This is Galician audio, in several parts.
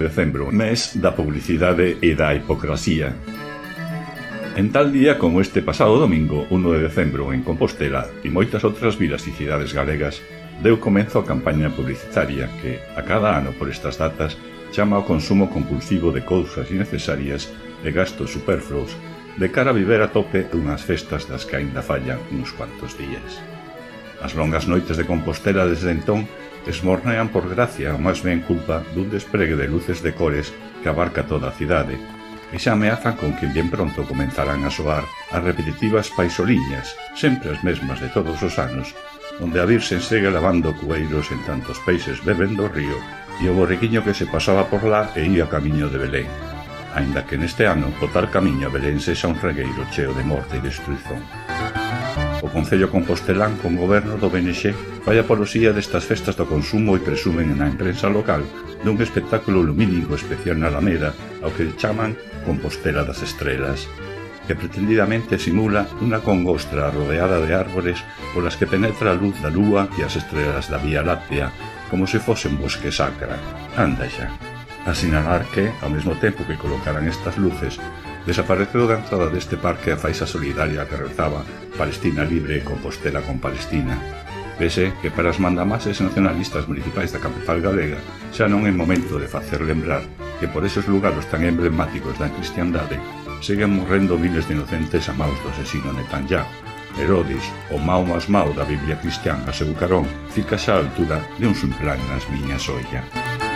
decembro, mes da publicidade e da hipocresía. En tal día como este pasado domingo, 1 de decembro, en Compostela e moitas outras vilas e cidades galegas, deu comenzo a campaña publicitaria que, a cada ano por estas datas, chama ao consumo compulsivo de cousas innecesarias e gastos superfluos de cara a viver a tope unhas festas das que aínda fallan uns cuantos días. As longas noites de Compostela desde entón esmornean por gracia ou máis ben culpa dun despregue de luces de cores que abarca toda a cidade, e xa ameazan con que bien pronto comenzarán a soar as repetitivas paisoliñas, sempre as mesmas de todos os anos, onde a Virxen segue lavando cueiros en tantos peixes beben do río e o borriquiño que se pasaba por lá e ia camiño de Belén, aínda que neste ano botar camiño a Belén sexa un regueiro cheo de morte e destruizón. O Concello Compostelán con goberno do BNG fai a destas festas do consumo e presumen na imprensa local dun espectáculo lumínico especial na Alameda ao que chaman Compostela das Estrelas que pretendidamente simula unha congostra rodeada de árbores polas que penetra a luz da lúa e as estrelas da Vía Láctea como se fosen bosque sacra. Anda xa. A sinalar que, ao mesmo tempo que colocaran estas luces, desapareceu da entrada deste parque a faixa solidaria que rezaba Palestina libre e Compostela con Palestina, Pese que para as mandamases nacionalistas municipais da capital galega xa non é momento de facer lembrar que por esos lugares tan emblemáticos da cristiandade seguen morrendo miles de inocentes a maus do asesino Netanyahu. Herodes, o mau máis mau da Biblia cristiana, seu carón, fica xa a altura de un simplán nas miñas ollas.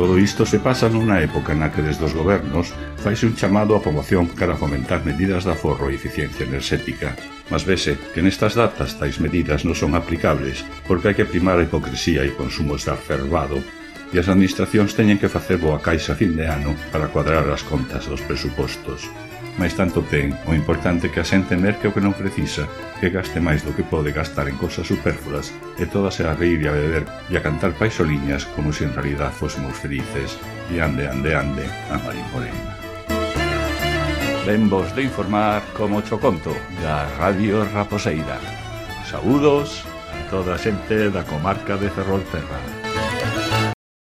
Todo isto se pasa nunha época na que desde os gobernos faise un chamado á poboación para fomentar medidas de aforro e eficiencia enerxética. Mas vese que nestas datas tais medidas non son aplicables porque hai que primar a hipocresía e consumo exacerbado e as administracións teñen que facer boa caixa a fin de ano para cuadrar as contas dos presupostos mais tanto ten. O importante é que a xente merque o que non precisa, que gaste máis do que pode gastar en cousas superfluas e todas a reír e a beber e a cantar paisoliñas como se en realidad fósemos felices. E ande, ande, ande, a Mariporena. Ben vos de informar como cho conto da Radio Raposeira. Saúdos a toda a xente da comarca de Ferrolterra.